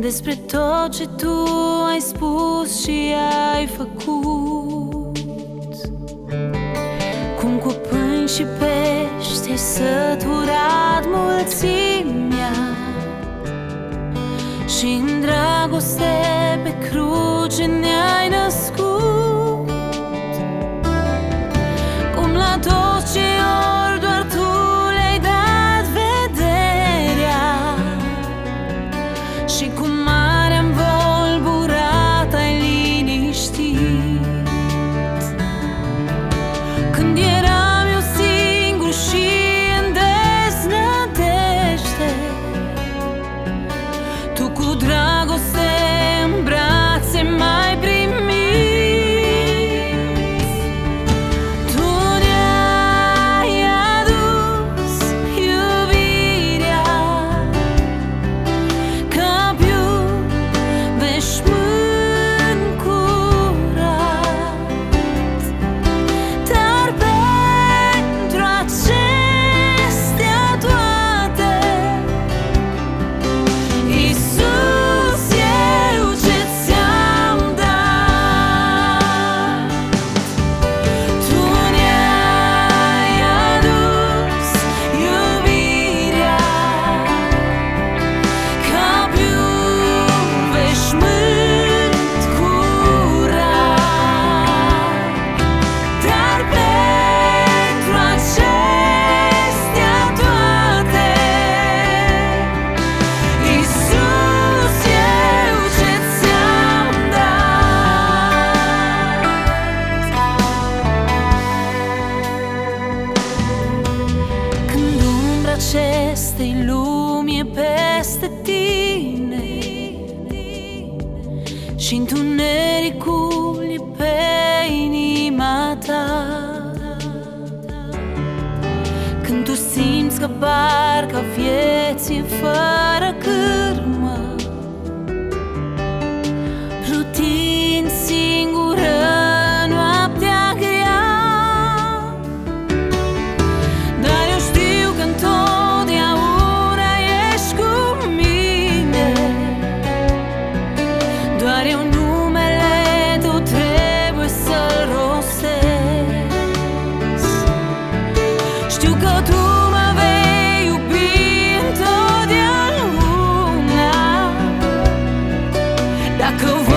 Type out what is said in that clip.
despre tot ce tu ai spus și ai făcut. Cum cu pâini și pești ai săturat mulțimea și în dragoste pe cruce ne-ai născut acestei lumi e peste tine. Și întunericul e pe inima ta. Când tu simți că barca vieții e fără cârmă could